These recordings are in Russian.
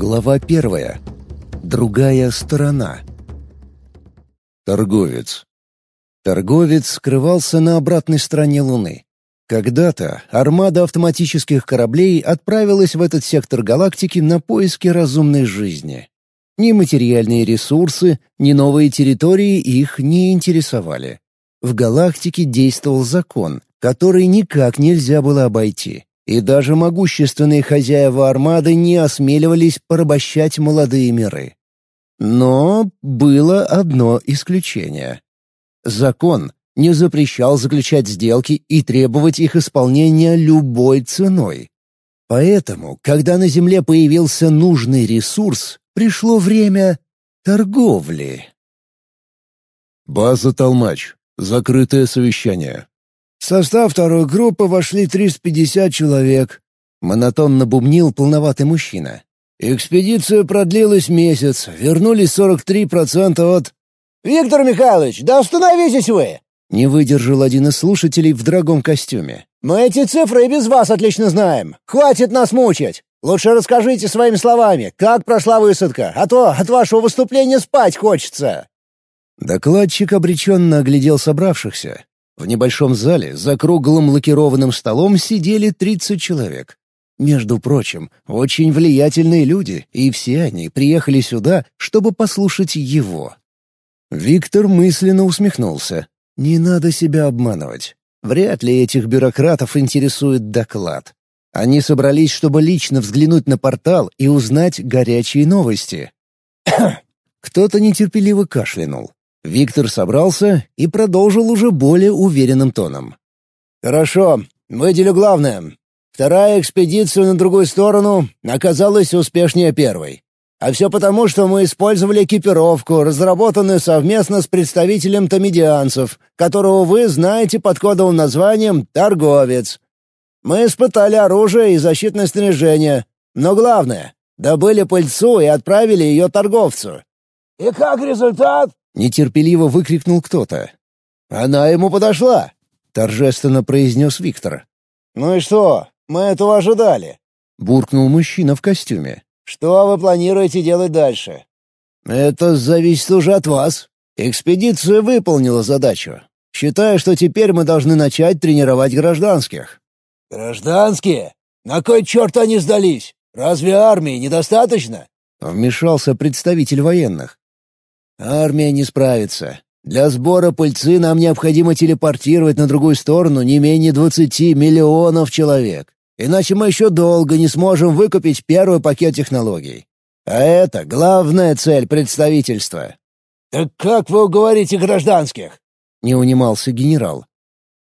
Глава первая. Другая сторона. Торговец. Торговец скрывался на обратной стороне Луны. Когда-то армада автоматических кораблей отправилась в этот сектор галактики на поиски разумной жизни. Ни материальные ресурсы, ни новые территории их не интересовали. В галактике действовал закон, который никак нельзя было обойти и даже могущественные хозяева армады не осмеливались порабощать молодые миры. Но было одно исключение. Закон не запрещал заключать сделки и требовать их исполнения любой ценой. Поэтому, когда на Земле появился нужный ресурс, пришло время торговли. База Толмач. Закрытое совещание. В состав второй группы вошли 350 человек. Монотонно бубнил полноватый мужчина. Экспедиция продлилась месяц, вернулись 43% от... «Виктор Михайлович, да остановитесь вы!» Не выдержал один из слушателей в дорогом костюме. «Мы эти цифры и без вас отлично знаем. Хватит нас мучить. Лучше расскажите своими словами, как прошла высадка, а то от вашего выступления спать хочется». Докладчик обреченно оглядел собравшихся, в небольшом зале за круглым лакированным столом сидели 30 человек. Между прочим, очень влиятельные люди, и все они приехали сюда, чтобы послушать его. Виктор мысленно усмехнулся. «Не надо себя обманывать. Вряд ли этих бюрократов интересует доклад. Они собрались, чтобы лично взглянуть на портал и узнать горячие новости». Кто-то нетерпеливо кашлянул. Виктор собрался и продолжил уже более уверенным тоном. «Хорошо, выделю главное. Вторая экспедиция на другую сторону оказалась успешнее первой. А все потому, что мы использовали экипировку, разработанную совместно с представителем томедианцев, которого вы знаете под кодовым названием «Торговец». Мы испытали оружие и защитное снаряжение, но главное — добыли пыльцу и отправили ее торговцу. «И как результат?» Нетерпеливо выкрикнул кто-то. «Она ему подошла!» — торжественно произнес Виктор. «Ну и что? Мы этого ожидали!» — буркнул мужчина в костюме. «Что вы планируете делать дальше?» «Это зависит уже от вас. Экспедиция выполнила задачу. Считаю, что теперь мы должны начать тренировать гражданских». «Гражданские? На кой черт они сдались? Разве армии недостаточно?» Вмешался представитель военных. Армия не справится. Для сбора пыльцы нам необходимо телепортировать на другую сторону не менее двадцати миллионов человек. Иначе мы еще долго не сможем выкупить первый пакет технологий. А это главная цель представительства. «Так как вы уговорите гражданских?» — не унимался генерал.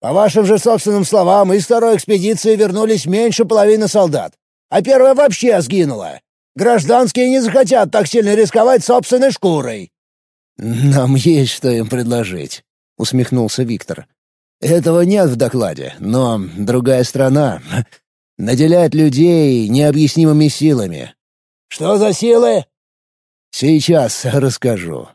«По вашим же собственным словам, из второй экспедиции вернулись меньше половины солдат, а первая вообще сгинула. Гражданские не захотят так сильно рисковать собственной шкурой. «Нам есть что им предложить», — усмехнулся Виктор. «Этого нет в докладе, но другая страна наделяет людей необъяснимыми силами». «Что за силы?» «Сейчас расскажу.